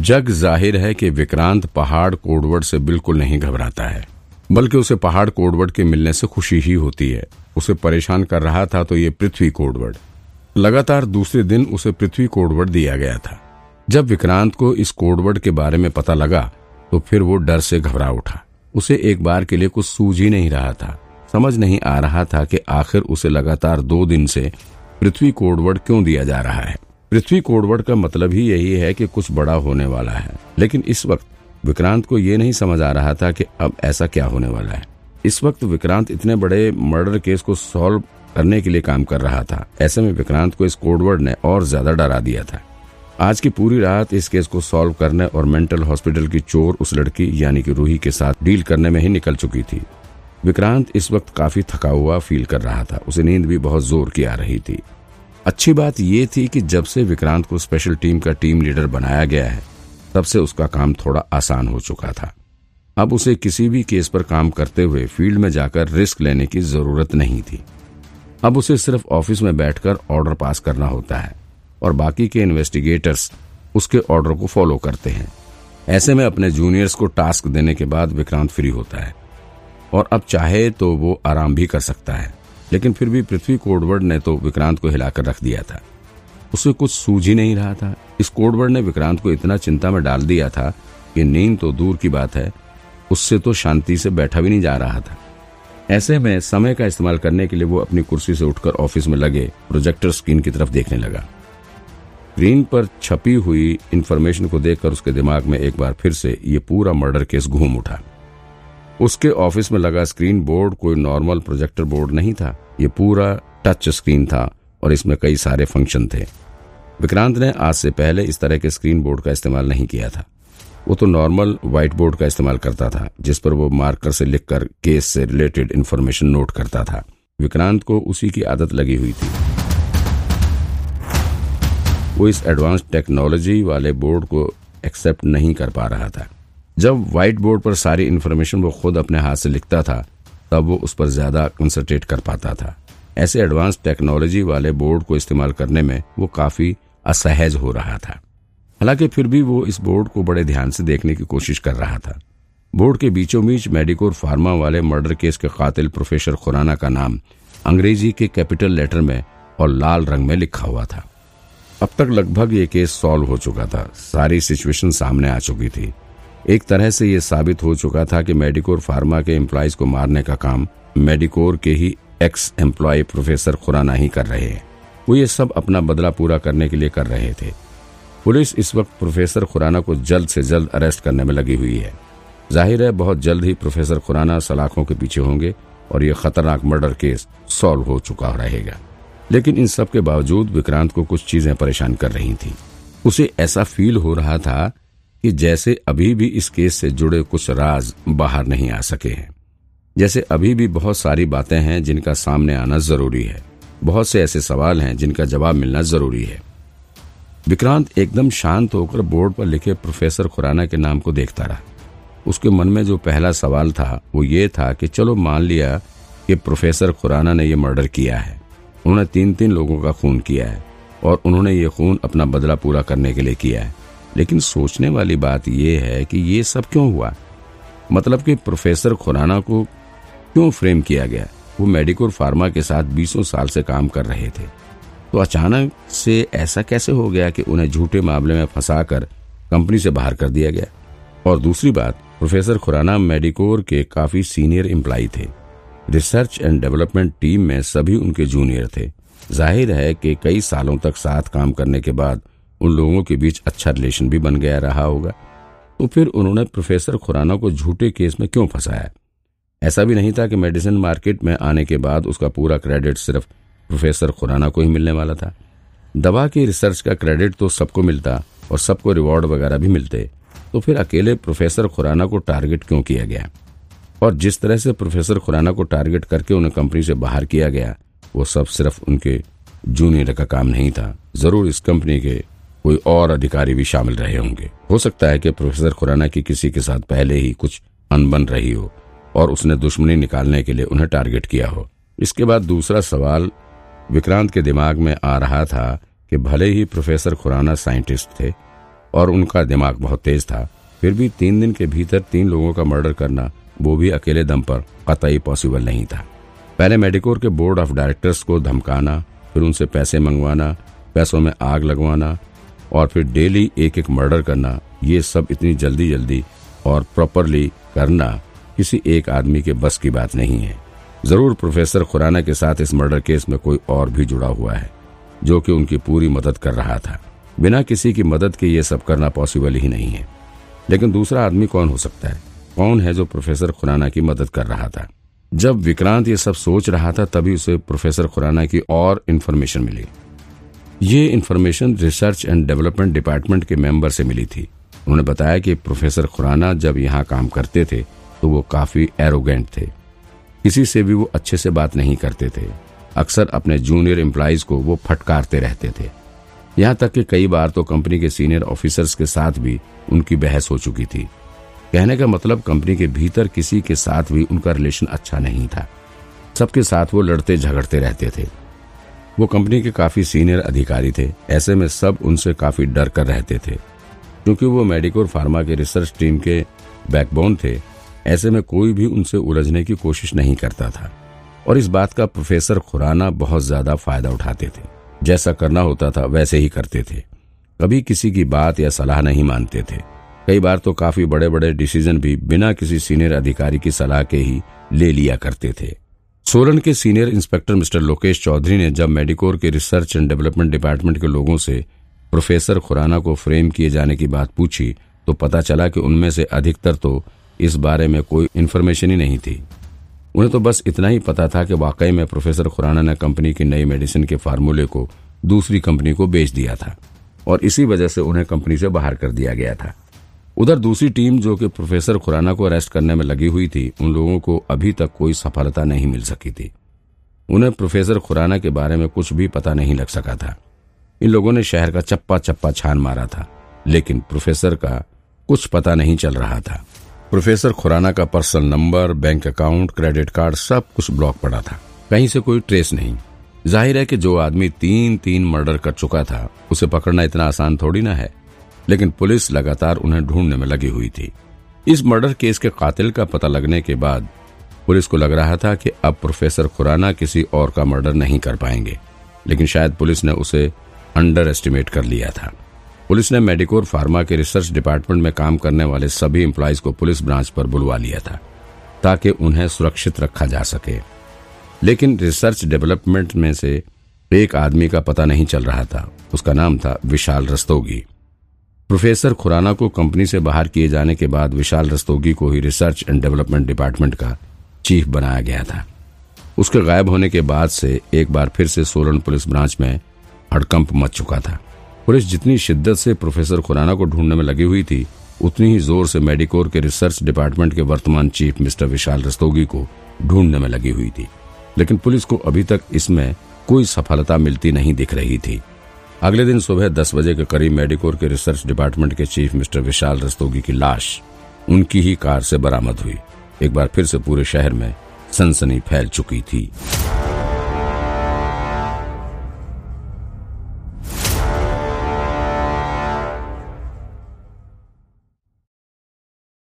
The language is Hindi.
जग ज़ाहिर है कि विक्रांत पहाड़ कोडवर्ड से बिल्कुल नहीं घबराता है, बल्कि उसे पहाड़ कोडवर्ड के मिलने से खुशी ही होती है। उसे परेशान कर रहा था तो ये पृथ्वी कोडवर्ड लगातार दूसरे दिन उसे पृथ्वी कोडवर्ड दिया गया था। जब विक्रांत को इस कोडवर्ड के बारे में पता लगा तो फिर वो डर से घबरा उठा। उसे एक बार के लिए कुछ सूझ ही नहीं रहा था। समझ नहीं आ रहा था कि आखिर उसे लगातार दो दिन से पृथ्वी कोडवर्ड क्यों दिया जा रहा है। पृथ्वी कोडवर्ड का मतलब ही यही है कि कुछ बड़ा होने वाला है। लेकिन इस वक्त विक्रांत को ये नहीं समझ आ रहा था कि अब ऐसा क्या होने वाला है। इस वक्त विक्रांत इतने बड़े मर्डर केस को सॉल्व करने के लिए काम कर रहा था। ऐसे में विक्रांत को इस कोडवर्ड ने और ज़्यादा डरा दिया था। आज की पूरी रात इस केस को सॉल्व करने और मेंटल हॉस्पिटल की चोर उस लड़की, यानी कि रूही के साथ डील करने में ही निकल चुकी थी। विक्रांत इस वक्त काफ़ी थका हुआ फील कर रहा था। उसे नींद भी बहुत ज़ोर की आ रही थी। अच्छी बात यह थी कि जब से विक्रांत को स्पेशल टीम का टीम लीडर बनाया गया है, तब से उसका काम थोड़ा आसान हो चुका था। अब उसे किसी भी केस पर काम करते हुए फ़ील्ड में जाकर रिस्क लेने की ज़रूरत नहीं थी। अब उसे सिर्फ़ ऑफ़िस में बैठकर ऑर्डर पास करना होता है और बाकी के इन्वेस्टिगेटर्स उसके ऑर्डर को फॉलो करते हैं। ऐसे में अपने जूनियर्स को टास्क देने के बाद विक्रांत फ्री होता है और अब चाहे तो वो आराम भी कर सकता है। लेकिन फिर भी पृथ्वी कोडवर्ड ने तो विक्रांत को हिलाकर रख दिया था। उसे कुछ सूझ ही नहीं रहा था। इस कोडवर्ड ने विक्रांत को इतना चिंता में डाल दिया था कि नींद तो दूर की बात है, उससे तो शांति से बैठा भी नहीं जा रहा था। ऐसे में समय का इस्तेमाल करने के लिए वो अपनी कुर्सी से उठकर ऑफ़िस में लगे, प्रोजेक्टर स्क्रीन की तरफ़ देखने लगा। स्क्रीन पर छपी हुई इंफॉर्मेशन को देखकर उसके दिमाग में एक बार फिर से ये पूरा मर्डर केस घूम उठा। उसके ऑफ़िस में लगा स्क्रीन बोर्ड कोई नॉर्मल प्रोजेक्टर बोर्ड नहीं था। ये पूरा टच स्क्रीन था और इसमें कई सारे फ़ंक्शन थे। विक्रांत ने आज से पहले इस तरह के स्क्रीन बोर्ड का इस्तेमाल नहीं किया था। वो तो नॉर्मल व्हाइट बोर्ड का इस्तेमाल करता था, जिस पर वो मार्कर से लिखकर केस से रिलेटेड इन्फॉर्मेशन नोट करता था। विक्रांत को उसी की आदत लगी हुई थी। वो इस एडवांस टेक्नोलॉजी वाले बोर्ड को एक्सेप्ट नहीं कर पा रहा था। जब व्हाइट बोर्ड पर सारी इन्फॉर्मेशन वो खुद अपने हाथ से लिखता था, तब वो उस पर ज़्यादा कंसंट्रेट कर पाता था। ऐसे एडवांस टेक्नोलॉजी वाले बोर्ड को इस्तेमाल करने में वो काफ़ी असहज हो रहा था। हालाँकि फिर भी वो इस बोर्ड को बड़े ध्यान से देखने की कोशिश कर रहा था। बोर्ड के बीचों बीच मेडिकोर फार्मा वाले मर्डर केस के कातिल प्रोफेसर खुराना का नाम अंग्रेज़ी के कैपिटल लेटर में और लाल रंग में लिखा हुआ था। अब तक लगभग ये केस सॉल्व हो चुका था। सारी सिचुएशन सामने आ चुकी थी। एक तरह से ये साबित हो चुका था कि मेडिकोर फार्मा के एम्प्लॉयज़ को मारने का काम मेडिकोर के ही एक्स एम्प्लॉय प्रोफेसर खुराना ही कर रहे हैं। वो ये सब अपना बदला पूरा करने के लिए कर रहे थे। पुलिस इस वक्त प्रोफेसर खुराना को जल्द से जल्द अरेस्ट करने में लगी हुई है। ज़ाहिर है, बहुत जल्द ही प्रोफेसर खुराना सलाखों के पीछे होंगे और ये खतरनाक मर्डर केस सॉल्व हो चुका रहेगा। लेकिन इन सब के बावजूद विक्रांत को कुछ चीज़ें परेशान कर रही थी। उसे ऐसा फील हो रहा था कि जैसे अभी भी इस केस से जुड़े कुछ राज बाहर नहीं आ सके हैं। जैसे अभी भी बहुत सारी बातें हैं जिनका सामने आना ज़रूरी है। बहुत से ऐसे सवाल हैं जिनका जवाब मिलना ज़रूरी है। विक्रांत एकदम शांत होकर बोर्ड पर लिखे प्रोफेसर खुराना के नाम को देखता रहा। उसके मन में जो पहला सवाल था, वो ये था कि चलो मान लिया कि प्रोफेसर खुराना ने यह मर्डर किया है। उन्होंने तीन तीन लोगों का खून किया है और उन्होंने ये खून अपना बदला पूरा करने के लिए किया है। लेकिन सोचने वाली बात यह है कि ये सब क्यों हुआ? मतलब कि प्रोफेसर खुराना को क्यों फ्रेम किया गया? वो मेडिकोर फार्मा के साथ बीसों साल से काम कर रहे थे। तो अचानक से ऐसा कैसे हो गया कि उन्हें झूठे मामले में फंसाकर कंपनी से बाहर कर दिया गया? और दूसरी बात, प्रोफेसर खुराना मेडिकोर के काफ़ी सीनियर एम्प्लाई थे। रिसर्च एंड डेवलपमेंट टीम में सभी उनके जूनियर थे। ज़ाहिर है कि कई सालों तक साथ काम करने के बाद उन लोगों के बीच अच्छा रिलेशन भी बन गया रहा होगा। तो फिर उन्होंने प्रोफेसर खुराना को झूठे केस में क्यों फंसाया? ऐसा भी नहीं था कि मेडिसिन मार्केट में आने के बाद उसका पूरा क्रेडिट सिर्फ़ प्रोफेसर खुराना को ही मिलने वाला था। दवा की रिसर्च का क्रेडिट तो सबको मिलता और सबको रिवॉर्ड वगैरह भी मिलते। तो फिर अकेले प्रोफेसर खुराना को टारगेट क्यों किया गया? और जिस तरह से प्रोफेसर खुराना को टारगेट करके उन्हें कंपनी से बाहर किया गया, वो सब सिर्फ़ उनके जूनियर का काम नहीं था। ज़रूर इस कंपनी के कोई और अधिकारी भी शामिल रहे होंगे। हो सकता है कि प्रोफेसर खुराना की किसी के साथ पहले ही कुछ अनबन रही हो और उसने दुश्मनी निकालने के लिए उन्हें टारगेट किया हो। इसके बाद दूसरा सवाल विक्रांत के दिमाग में आ रहा था कि भले ही प्रोफेसर खुराना साइंटिस्ट थे और उनका दिमाग बहुत तेज था, फिर भी तीन दिन के भीतर तीन लोगों का मर्डर करना वो भी अकेले दम पर कतई पॉसिबल नहीं था। पहले मेडिकोर के बोर्ड ऑफ़ डायरेक्टर्स को धमकाना, फिर उनसे पैसे मंगवाना, पैसों में आग लगवाना और फिर डेली एक एक मर्डर करना, ये सब इतनी जल्दी जल्दी और प्रॉपरली करना किसी एक आदमी के बस की बात नहीं है। ज़रूर प्रोफेसर खुराना के साथ इस मर्डर केस में कोई और भी जुड़ा हुआ है, जो कि उनकी पूरी मदद कर रहा था। बिना किसी की मदद के ये सब करना पॉसिबल ही नहीं है। लेकिन दूसरा आदमी कौन हो सकता है? कौन है जो प्रोफेसर खुराना की मदद कर रहा था? जब विक्रांत ये सब सोच रहा था, तभी उसे प्रोफेसर खुराना की और इन्फॉर्मेशन मिली। ये information research and development department के मेंबर से मिली थी। उन्होंने बताया कि प्रोफेसर खुराना जब यहाँ काम करते थे तो वो काफ़ी एरोगेंट थे। किसी से भी वो अच्छे से बात नहीं करते थे। अक्सर अपने जूनियर एम्प्लॉयज़ को वो फटकारते रहते थे। यहाँ तक कि कई बार तो कंपनी के सीनियर ऑफिसर्स के साथ भी उनकी बहस हो चुकी थी। कहने का मतलब कंपनी के भीतर किसी के साथ भी उनका रिलेशन अच्छा नहीं था। सबके साथ वो लड़ते झगड़ते रहते थे। वो कंपनी के काफ़ी सीनियर अधिकारी थे। ऐसे में सब उनसे काफ़ी डर कर रहते थे। क्योंकि वो मेडिकोर फार्मा के रिसर्च टीम के बैकबोन थे, ऐसे में कोई भी उनसे उलझने की कोशिश नहीं करता था। और इस बात का प्रोफेसर खुराना बहुत ज़्यादा फ़ायदा उठाते थे। जैसा करना होता था, वैसे ही करते थे। कभी किसी की बात या सलाह नहीं मानते थे। कई बार तो काफ़ी बड़े बड़े डिसीज़न भी बिना किसी सीनियर अधिकारी की सलाह के ही ले लिया करते थे। सोलन के senior inspector mister Lokesh Chaudhary ने जब मेडिकोर के रिसर्च एंड डेवलपमेंट डिपार्टमेंट के लोगों से प्रोफेसर खुराना को फ्रेम किए जाने की बात पूछी तो पता चला कि उनमें से अधिकतर तो इस बारे में कोई इन्फॉर्मेशन ही नहीं थी। उन्हें तो बस इतना ही पता था कि वाकई में प्रोफेसर खुराना ने कंपनी की नई मेडिसिन के फार्मूले को दूसरी कंपनी को बेच दिया था, और इसी वजह से उन्हें कंपनी से बाहर कर दिया गया था। उधर दूसरी टीम जो कि प्रोफेसर खुराना को अरेस्ट करने में लगी हुई थी, उन लोगों को अभी तक कोई सफलता नहीं मिल सकी थी। उन्हें प्रोफेसर खुराना के बारे में कुछ भी पता नहीं लग सका था। इन लोगों ने शहर का चप्पा चप्पा छान मारा था, लेकिन प्रोफेसर का कुछ पता नहीं चल रहा था। प्रोफेसर खुराना का personal number, bank account, credit card सब कुछ ब्लॉक पड़ा था। कहीं से कोई ट्रेस नहीं। ज़ाहिर है कि जो आदमी तीन तीन मर्डर कर चुका था, उसे पकड़ना इतना आसान थोड़ी ना है। लेकिन पुलिस लगातार उन्हें ढूँढने में लगी हुई थी। इस मर्डर केस के कातिल का पता लगने के बाद पुलिस को लग रहा था कि अब प्रोफेसर खुराना किसी और का मर्डर नहीं कर पाएँगे, लेकिन शायद पुलिस ने उसे अंडर एस्टिमेट कर लिया था। पुलिस ने मेडिकोर फार्मा के रिसर्च डिपार्टमेंट में काम करने वाले सभी एम्प्लॉयज़ को पुलिस ब्रांच पर बुलवा लिया था, ताकि उन्हें सुरक्षित रखा जा सके। लेकिन रिसर्च डेवलपमेंट में से एक आदमी का पता नहीं चल रहा था। उसका नाम था विशाल रस्तोगी। प्रोफेसर खुराना को कंपनी से बाहर किए जाने के बाद विशाल रस्तोगी को ही रिसर्च एंड डेवलपमेंट डिपार्टमेंट का चीफ बनाया गया था। उसके गायब होने के बाद से एक बार फिर से सोलन पुलिस ब्रांच में हड़कंप मच चुका था। पुलिस जितनी शिद्दत से प्रोफेसर खुराना को ढूँढने में लगी हुई थी, उतनी ही ज़ोर से मेडिकोर के रिसर्च डिपार्टमेंट के वर्तमान चीफ मिस्टर विशाल रस्तोगी को ढूँढने में लगी हुई थी। लेकिन पुलिस को अभी तक इसमें कोई सफलता मिलती नहीं दिख रही थी। अगले दिन सुबह दस बजे के करीब मेडिकोर के रिसर्च डिपार्टमेंट के चीफ मिस्टर विशाल रस्तोगी की लाश उनकी ही कार से बरामद हुई। एक बार फिर से पूरे शहर में सनसनी फैल चुकी थी।